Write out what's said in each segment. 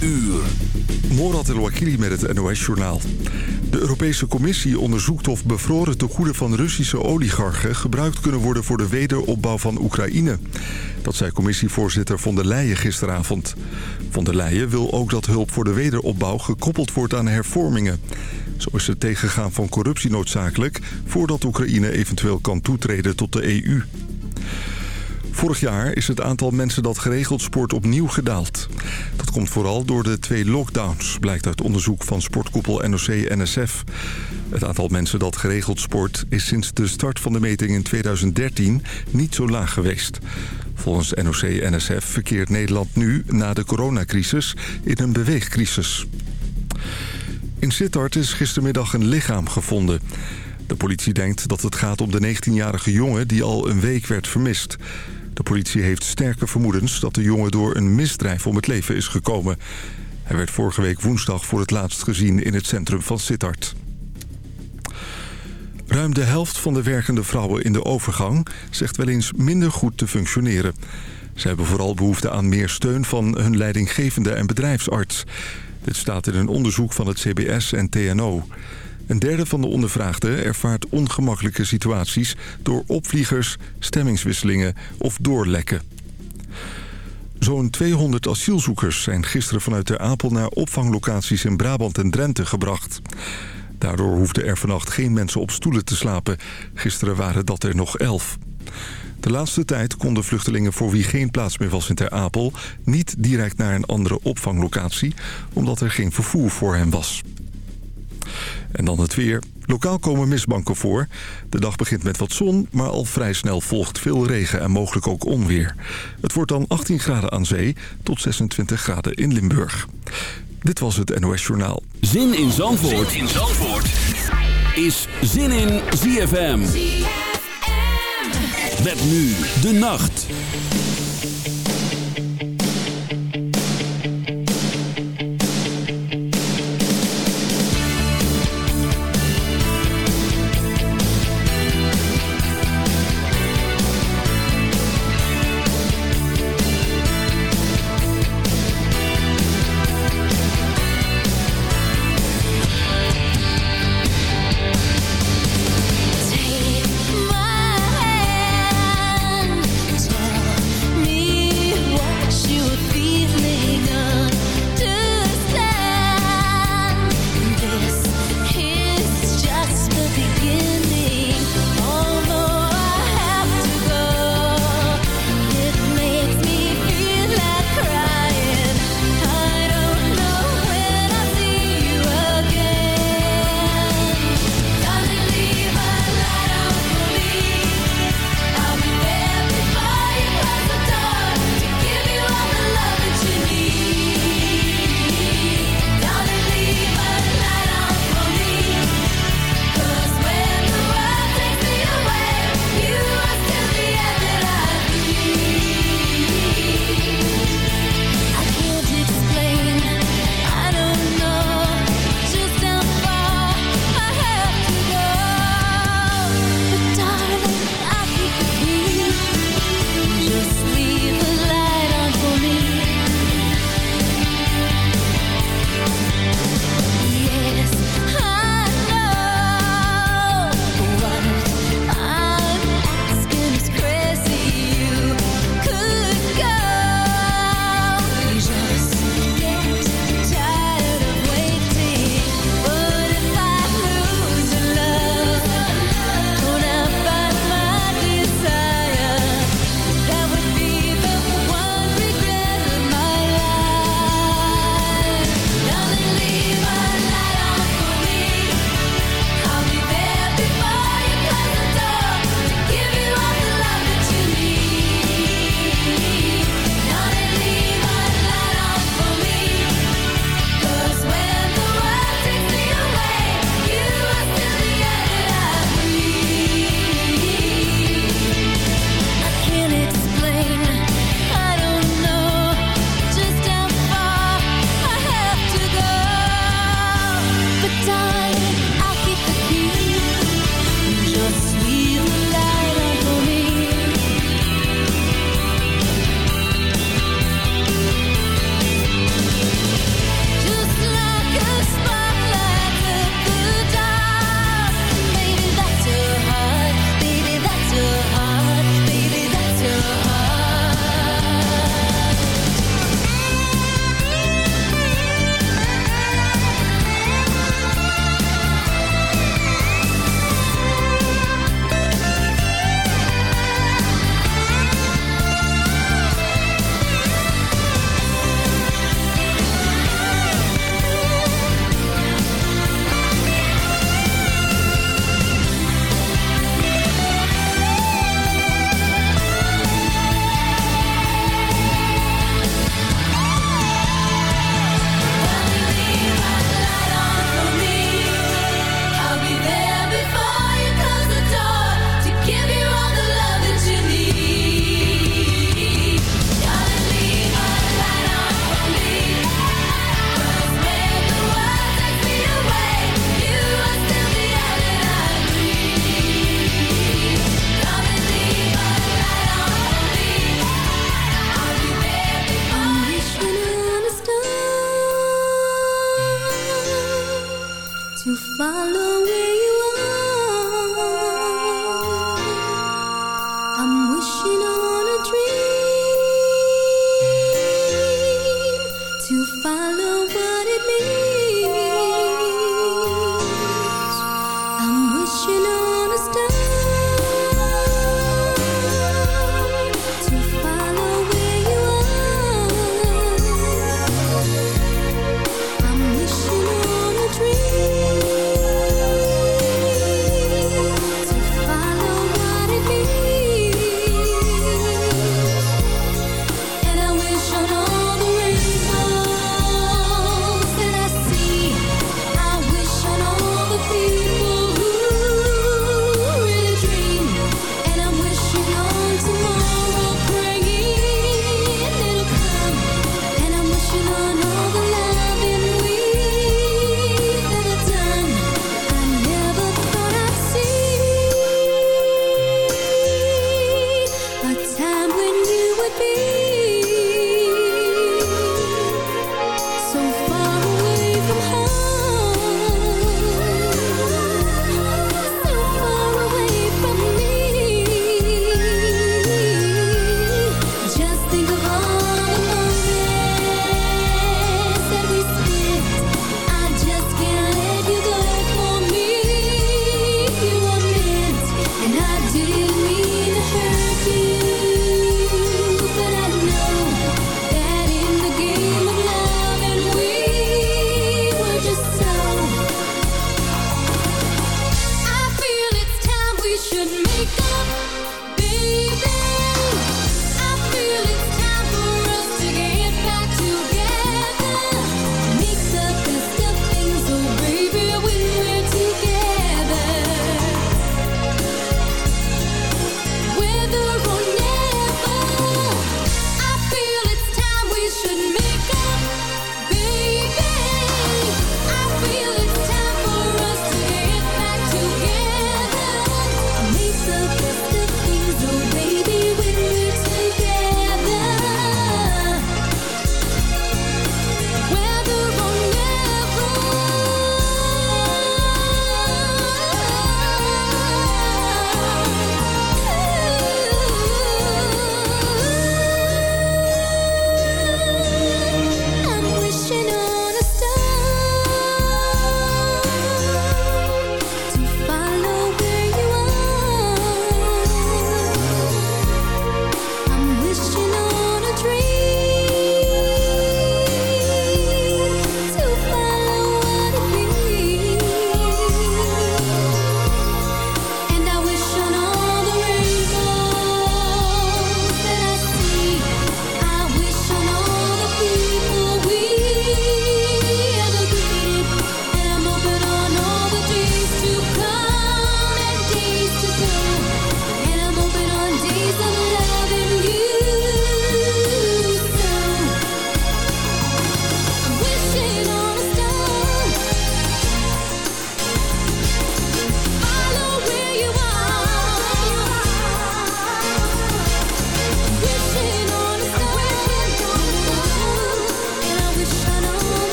uur. Morat El-Wakili met het NOS-journaal. De Europese Commissie onderzoekt of bevroren tegoeden van Russische oligarchen... gebruikt kunnen worden voor de wederopbouw van Oekraïne. Dat zei commissievoorzitter von der Leyen gisteravond. Von der Leyen wil ook dat hulp voor de wederopbouw gekoppeld wordt aan hervormingen. Zo is het tegengaan van corruptie noodzakelijk... voordat Oekraïne eventueel kan toetreden tot de EU. Vorig jaar is het aantal mensen dat geregeld sport opnieuw gedaald. Dat komt vooral door de twee lockdowns, blijkt uit onderzoek van sportkoepel NOC-NSF. Het aantal mensen dat geregeld sport is sinds de start van de meting in 2013 niet zo laag geweest. Volgens NOC-NSF verkeert Nederland nu, na de coronacrisis, in een beweegcrisis. In Sittard is gistermiddag een lichaam gevonden. De politie denkt dat het gaat om de 19-jarige jongen die al een week werd vermist. De politie heeft sterke vermoedens dat de jongen door een misdrijf om het leven is gekomen. Hij werd vorige week woensdag voor het laatst gezien in het centrum van Sittard. Ruim de helft van de werkende vrouwen in de overgang zegt wel eens minder goed te functioneren. Ze hebben vooral behoefte aan meer steun van hun leidinggevende en bedrijfsarts. Dit staat in een onderzoek van het CBS en TNO. Een derde van de ondervraagden ervaart ongemakkelijke situaties... door opvliegers, stemmingswisselingen of doorlekken. Zo'n 200 asielzoekers zijn gisteren vanuit de Apel... naar opvanglocaties in Brabant en Drenthe gebracht. Daardoor hoefden er vannacht geen mensen op stoelen te slapen. Gisteren waren dat er nog elf. De laatste tijd konden vluchtelingen voor wie geen plaats meer was in Ter Apel... niet direct naar een andere opvanglocatie... omdat er geen vervoer voor hen was. En dan het weer. Lokaal komen mistbanken voor. De dag begint met wat zon, maar al vrij snel volgt veel regen en mogelijk ook onweer. Het wordt dan 18 graden aan zee tot 26 graden in Limburg. Dit was het NOS Journaal. Zin in Zandvoort, zin in Zandvoort. is Zin in ZFM. ZFM. Met nu de nacht.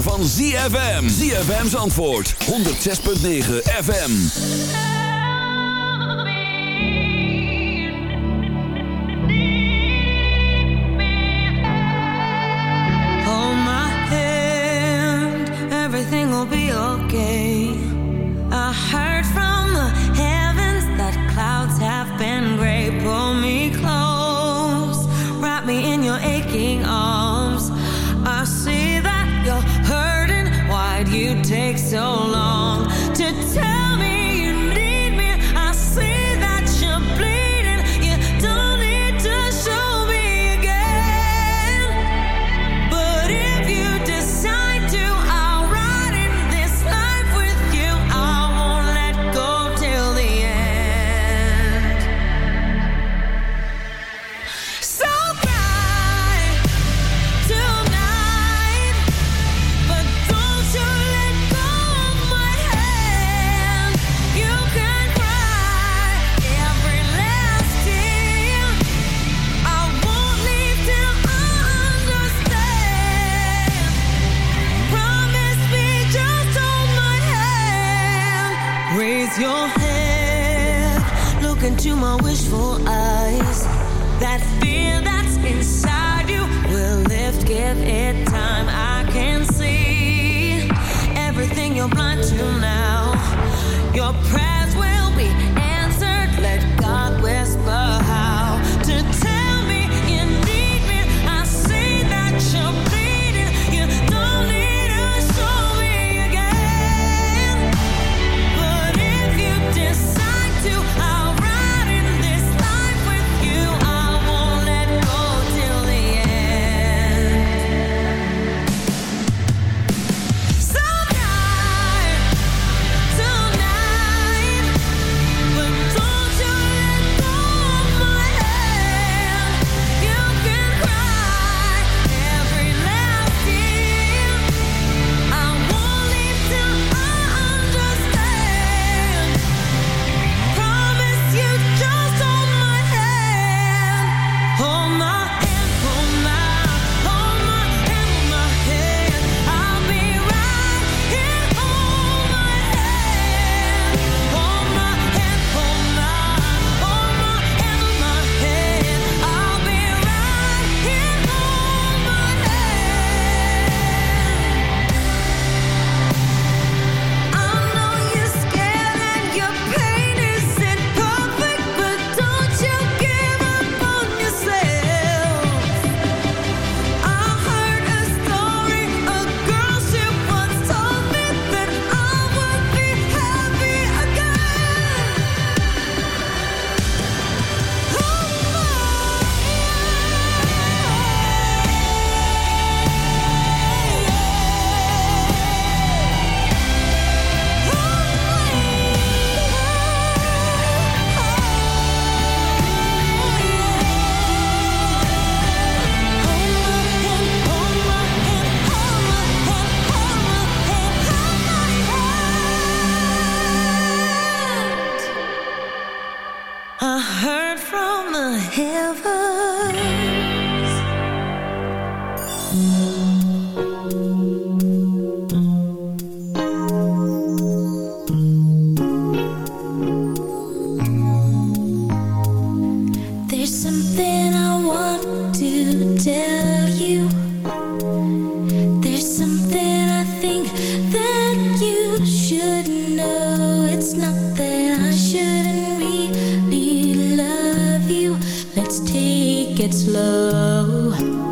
ZFM. ZFM's antwoord. 106.9 FM. Hold my hand. Everything will be okay. I heard from the heavens that clouds have been gray. Pull me close. Wrap me in aching arms. So long gets low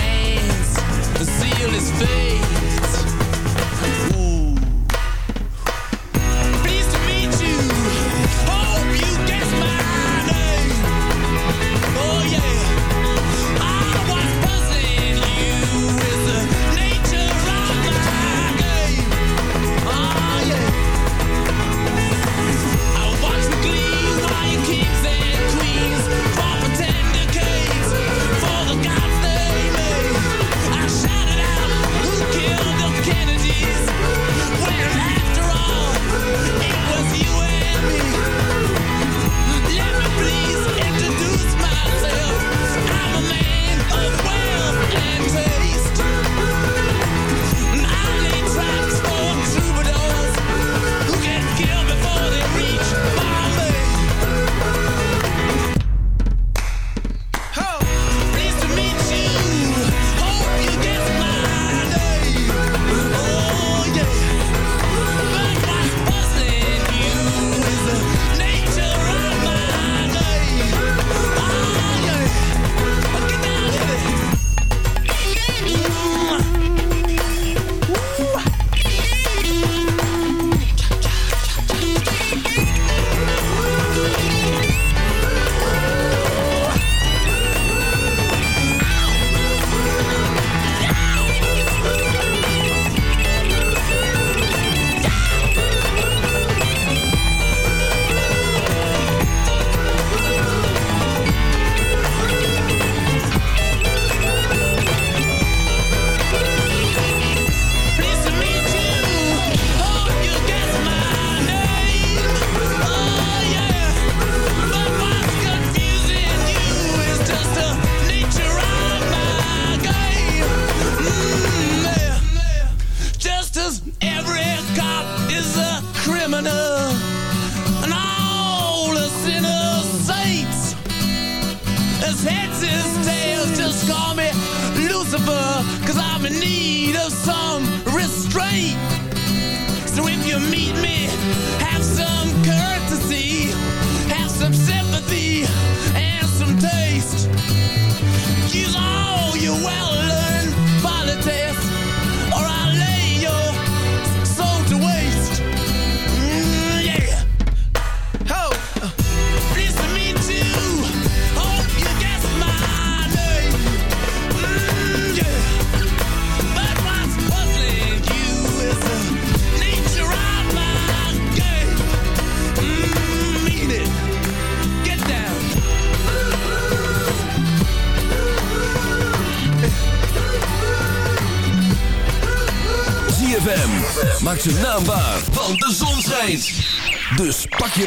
hands, the seal is fate. Ooh.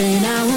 something I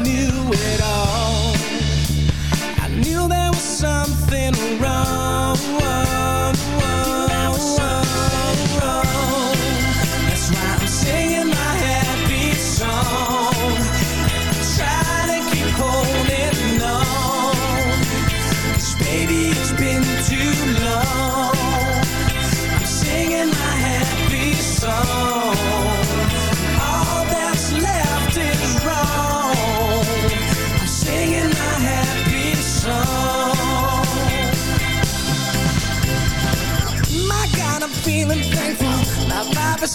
so new at all. I knew there was something wrong,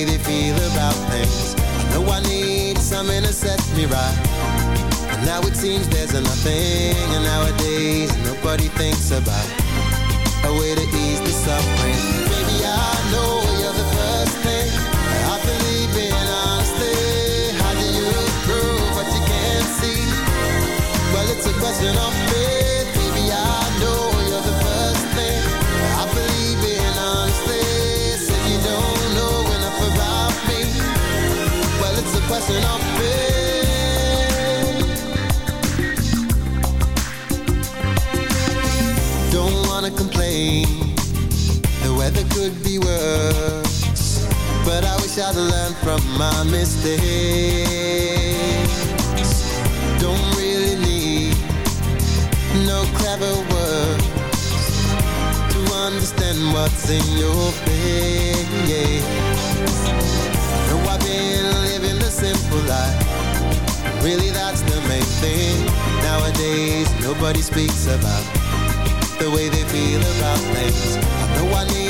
Way they feel about things. I know I need something to set me right. And now it seems there's nothing. And nowadays, nobody thinks about a way to ease the suffering. words But I wish I'd learned from my mistakes. Don't really need no clever words To understand what's in your face. No, I've been living the simple life. Really that's the main thing Nowadays. Nobody speaks about the way they feel about things. I know I need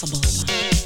Saboma.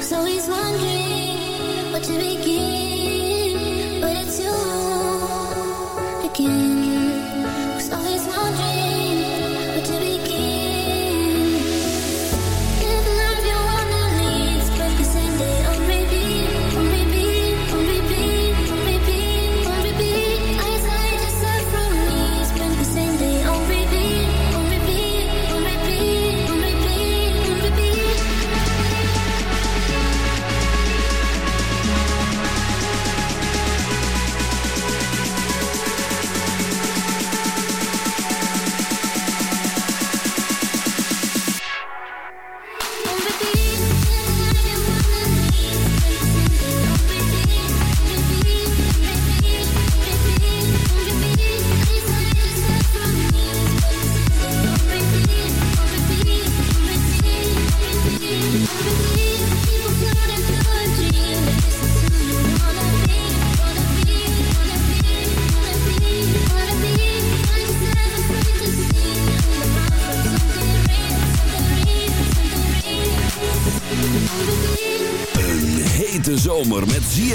So he's wondering what to begin.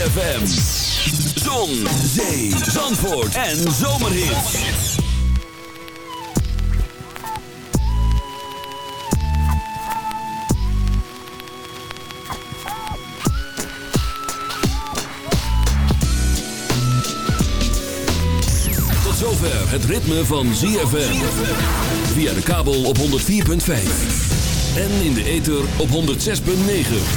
ZFM. Zon, zee, zandvoort en zomerhit. Tot zover het ritme van ZFM. Via de kabel op 104.5. En in de ether op 106.9.